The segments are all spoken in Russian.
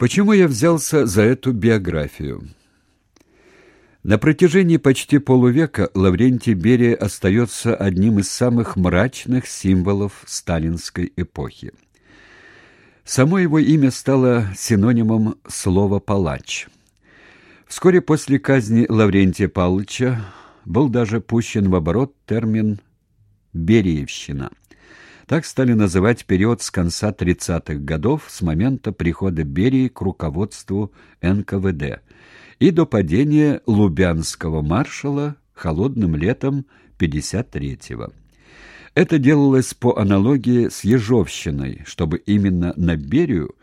Почему я взялся за эту биографию? На протяжении почти полувека Лаврентий Берия остается одним из самых мрачных символов сталинской эпохи. Само его имя стало синонимом слова «палач». Вскоре после казни Лаврентия Павловича был даже пущен в оборот термин «бериевщина». Так стали называть период с конца 30-х годов, с момента прихода Берии к руководству НКВД и до падения Лубянского маршала холодным летом 53-го. Это делалось по аналогии с Ежовщиной, чтобы именно на Берию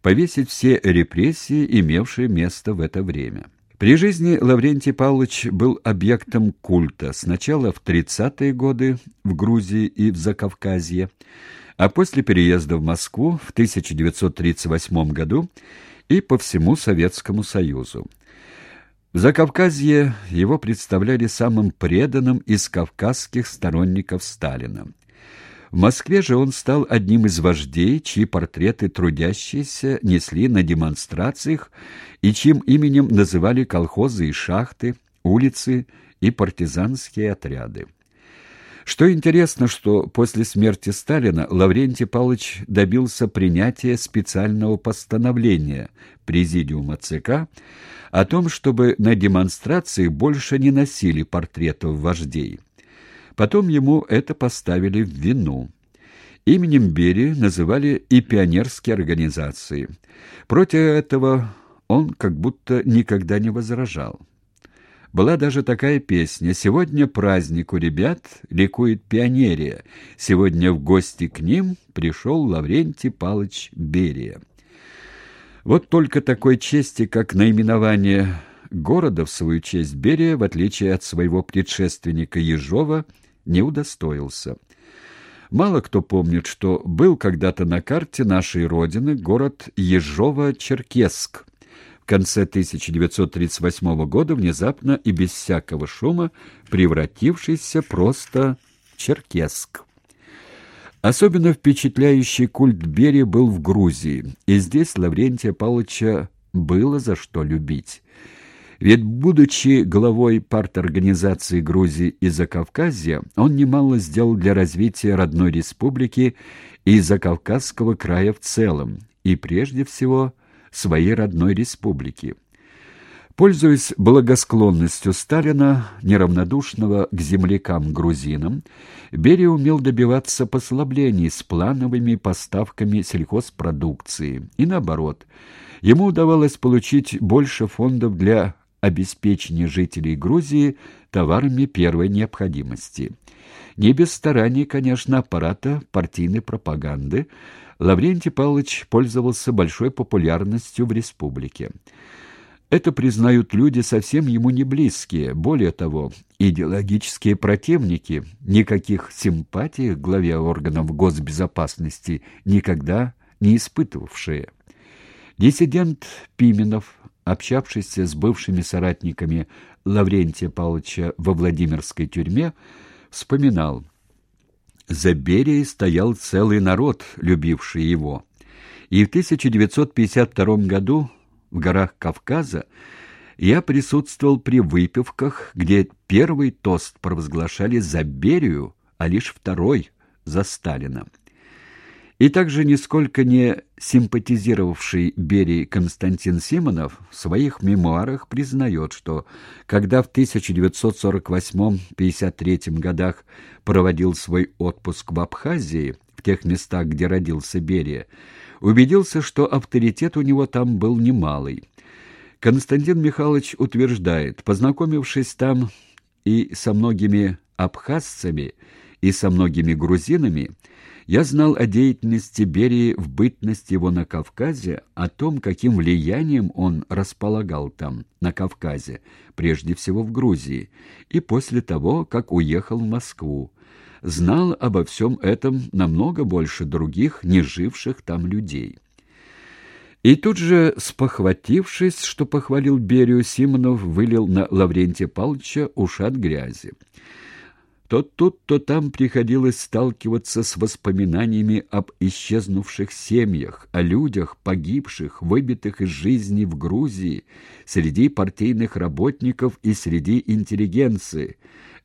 повесить все репрессии, имевшие место в это время. При жизни Лаврентий Павлович был объектом культа сначала в 30-е годы в Грузии и в Закавказье, а после переезда в Москву в 1938 году и по всему Советскому Союзу. В Закавказье его представляли самым преданным из кавказских сторонников Сталина. В Москве же он стал одним из вождей, чьи портреты трудящиеся несли на демонстрациях и чьим именем называли колхозы и шахты, улицы и партизанские отряды. Что интересно, что после смерти Сталина Лаврентий Павлович добился принятия специального постановления Президиума ЦК о том, чтобы на демонстрации больше не носили портретов вождей. Потом ему это поставили в вину. Именем Берии называли и пионерские организации. Против этого он как будто никогда не возражал. Была даже такая песня «Сегодня праздник у ребят, ликует пионерия. Сегодня в гости к ним пришел Лаврентий Палыч Берия». Вот только такой чести, как наименование города в свою честь Берия, в отличие от своего предшественника Ежова, не удостоился. Мало кто помнит, что был когда-то на карте нашей Родины город Ежово-Черкесск. В конце 1938 года внезапно и без всякого шума превратившийся просто в Черкесск. Особенно впечатляющий культ Бери был в Грузии, и здесь Лаврентия Павловича было за что любить. Ведь, будучи главой парторганизации Грузии и Закавказья, он немало сделал для развития родной республики и Закавказского края в целом, и прежде всего своей родной республики. Пользуясь благосклонностью Сталина, неравнодушного к землякам-грузинам, Берия умел добиваться послаблений с плановыми поставками сельхозпродукции. И наоборот, ему удавалось получить больше фондов для обеспечения жителей Грузии товарами первой необходимости. Не без стараний, конечно, аппарата партийной пропаганды, Лаврентий Павлович пользовался большой популярностью в республике. Это признают люди совсем ему не близкие, более того, идеологические противники, никаких симпатий к главе органов госбезопасности никогда не испытывавшие. Диссидент Пименов общавшийся с бывшими соратниками Лаврентия Павловича во Владимирской тюрьме, вспоминал «За Берией стоял целый народ, любивший его. И в 1952 году в горах Кавказа я присутствовал при выпивках, где первый тост провозглашали за Берию, а лишь второй — за Сталина. И также нисколько не симпатизировавший Берии Константин Симонов в своих мемуарах признает, что когда в 1948-53 годах проводил свой отпуск в Абхазии, в тех местах, где родился Берия, убедился, что авторитет у него там был немалый. Константин Михайлович утверждает, познакомившись там и со многими абхазцами, и со многими грузинами, я знал о деятельности Берии в бытность его на Кавказе, о том, каким влиянием он располагал там, на Кавказе, прежде всего в Грузии, и после того, как уехал в Москву. Знал обо всем этом намного больше других, не живших там людей. И тут же, спохватившись, что похвалил Берию, Симонов вылил на Лаврентия Павловича ушат грязи. То тут, то там приходилось сталкиваться с воспоминаниями об исчезнувших семьях, о людях, погибших, выбитых из жизни в Грузии, среди партийных работников и среди интеллигенции.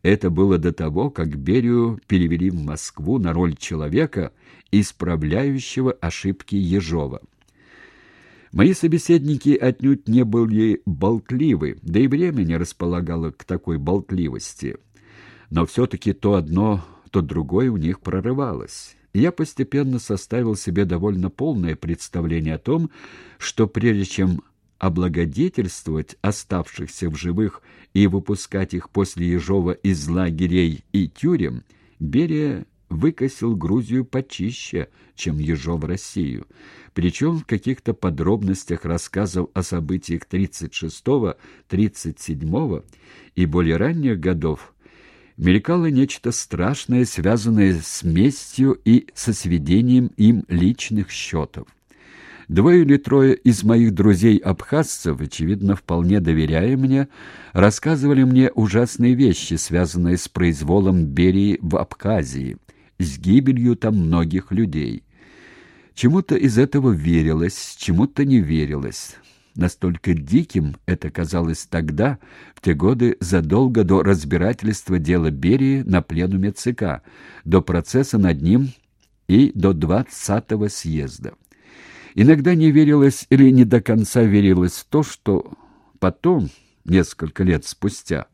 Это было до того, как Берию перевели в Москву на роль человека, исправляющего ошибки Ежова. Мои собеседники отнюдь не были болтливы, да и время не располагало к такой болтливости но все-таки то одно, то другое у них прорывалось. я постепенно составил себе довольно полное представление о том, что прежде чем облагодетельствовать оставшихся в живых и выпускать их после Ежова из лагерей и тюрем, Берия выкосил Грузию почище, чем Ежов Россию. Причем в каких-то подробностях рассказов о событиях 36-го, 37-го и более ранних годов мелькало нечто страшное, связанное с местью и со сведением им личных счетов. Двое или трое из моих друзей-абхазцев, очевидно, вполне доверяя мне, рассказывали мне ужасные вещи, связанные с произволом Берии в Абхазии, с гибелью там многих людей. Чему-то из этого верилось, чему-то не верилось. Настолько диким это казалось тогда, в те годы задолго до разбирательства дела Берии на пленуме ЦК, до процесса над ним и до двадцатого съезда. Иногда не верилось или не до конца верилось в то, что потом, несколько лет спустя,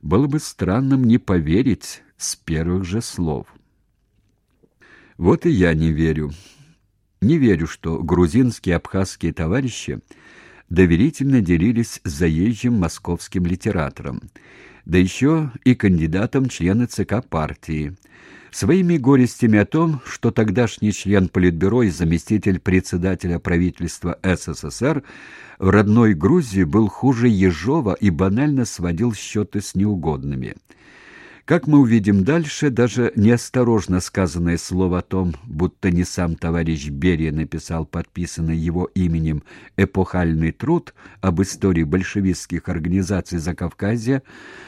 было бы странным не поверить с первых же слов. Вот и я не верю. Не верю, что грузинские абхазские товарищи доверительно делились с заезжим московским литератором, да еще и кандидатом члены ЦК партии. Своими горестями о том, что тогдашний член Политбюро и заместитель председателя правительства СССР в родной Грузии был хуже Ежова и банально сводил счеты с неугодными – как мы увидим дальше, даже неосторожно сказанное слово о том, будто не сам товарищ Берия написал подписанный его именем эпохальный труд об истории большевистских организаций Закавказья,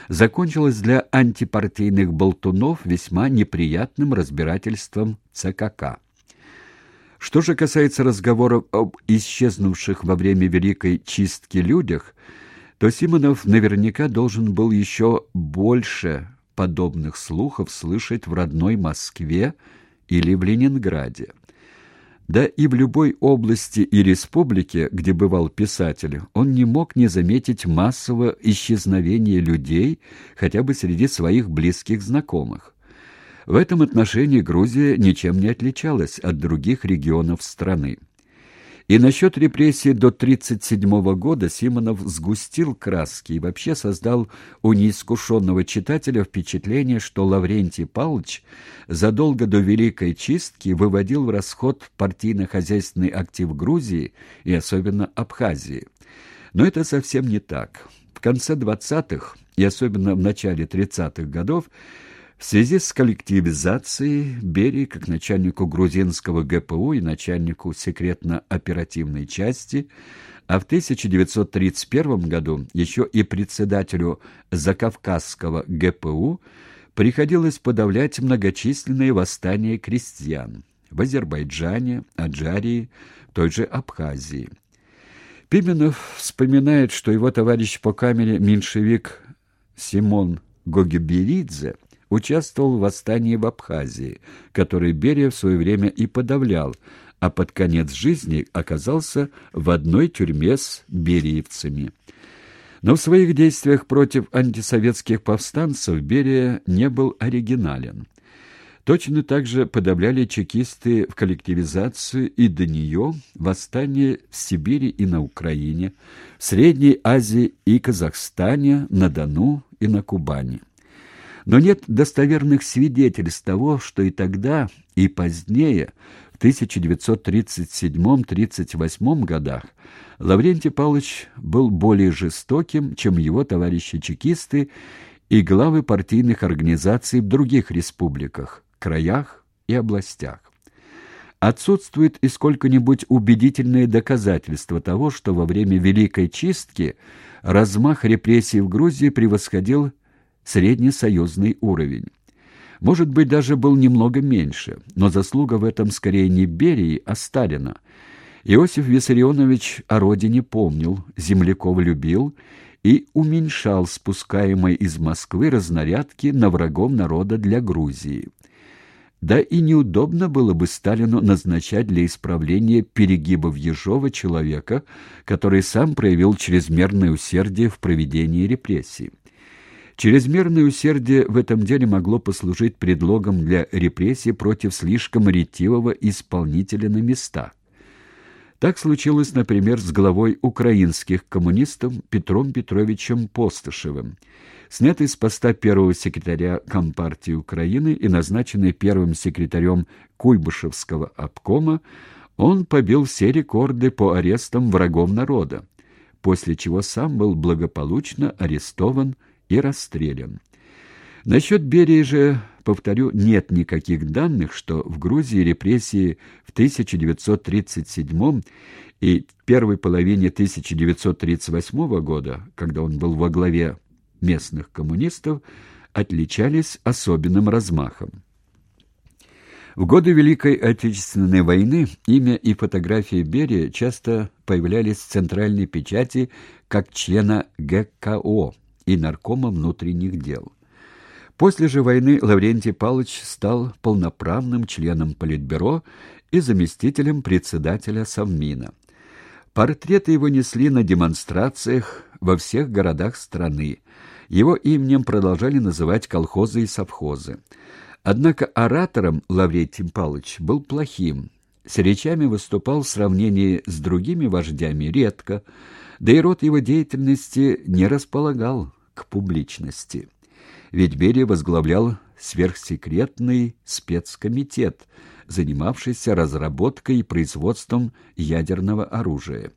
закончилось для антипартийных болтунов весьма неприятным разбирательством ЦКК. Что же касается разговоров об исчезнувших во время Великой чистки людях, то Симонов наверняка должен был еще больше подобных слухов слышать в родной Москве или в Ленинграде. Да и в любой области и республике, где бывал писатель, он не мог не заметить массового исчезновения людей хотя бы среди своих близких знакомых. В этом отношении Грузия ничем не отличалась от других регионов страны. И насчет репрессий до 1937 года Симонов сгустил краски и вообще создал у неискушенного читателя впечатление, что Лаврентий Павлович задолго до Великой Чистки выводил в расход партийно-хозяйственный актив Грузии и особенно Абхазии. Но это совсем не так. В конце 20-х и особенно в начале 30-х годов в связи с коллективизацией Берии как начальнику грузинского ГПУ и начальнику секретно-оперативной части, а в 1931 году еще и председателю Закавказского ГПУ приходилось подавлять многочисленные восстания крестьян в Азербайджане, Аджарии, той же Абхазии. Пименов вспоминает, что его товарищ по камере меньшевик Симон Гогеберидзе участвовал в восстании в Абхазии, который Берия в свое время и подавлял, а под конец жизни оказался в одной тюрьме с бериевцами. Но в своих действиях против антисоветских повстанцев Берия не был оригинален. Точно так же подавляли чекисты в коллективизацию и до нее восстание в Сибири и на Украине, в Средней Азии и Казахстане, на Дону и на Кубани. Но нет достоверных свидетельств того, что и тогда, и позднее, в 1937-38 годах, Лаврентий Павлович был более жестоким, чем его товарищи-чекисты и главы партийных организаций в других республиках, краях и областях. Отсутствует и сколько-нибудь убедительные доказательства того, что во время Великой Чистки размах репрессий в Грузии превосходил среднесоюзный уровень. Может быть, даже был немного меньше, но заслуга в этом скорее не Берии, а Сталина. Иосиф Виссарионович о родине помнил, земляков любил и уменьшал спускаемые из Москвы разнарядки на врагов народа для Грузии. Да и неудобно было бы Сталину назначать для исправления перегибов Ежова человека, который сам проявил чрезмерное усердие в проведении репрессий. Чрезмерное усердие в этом деле могло послужить предлогом для репрессий против слишком ретивого исполнителя на местах. Так случилось, например, с главой украинских коммунистов Петром Петровичем Постышевым. Снятый с поста первого секретаря Компартии Украины и назначенный первым секретарем Куйбышевского обкома, он побил все рекорды по арестам врагов народа, после чего сам был благополучно арестован и расстрелян. Насчет Берии же, повторю, нет никаких данных, что в Грузии репрессии в 1937 и первой половине 1938 года, когда он был во главе местных коммунистов, отличались особенным размахом. В годы Великой Отечественной войны имя и фотографии Берия часто появлялись в центральной печати как члена ГКО и наркома внутренних дел. После же войны Лаврентий Павлович стал полноправным членом Политбюро и заместителем председателя Совмина. Портреты его несли на демонстрациях во всех городах страны. Его именем продолжали называть колхозы и совхозы. Однако оратором Лаврентий Павлович был плохим. С речами выступал в сравнении с другими вождями редко, да и род его деятельности не располагал к публичности. Ведь Берия возглавлял сверхсекретный спецкомитет, занимавшийся разработкой и производством ядерного оружия.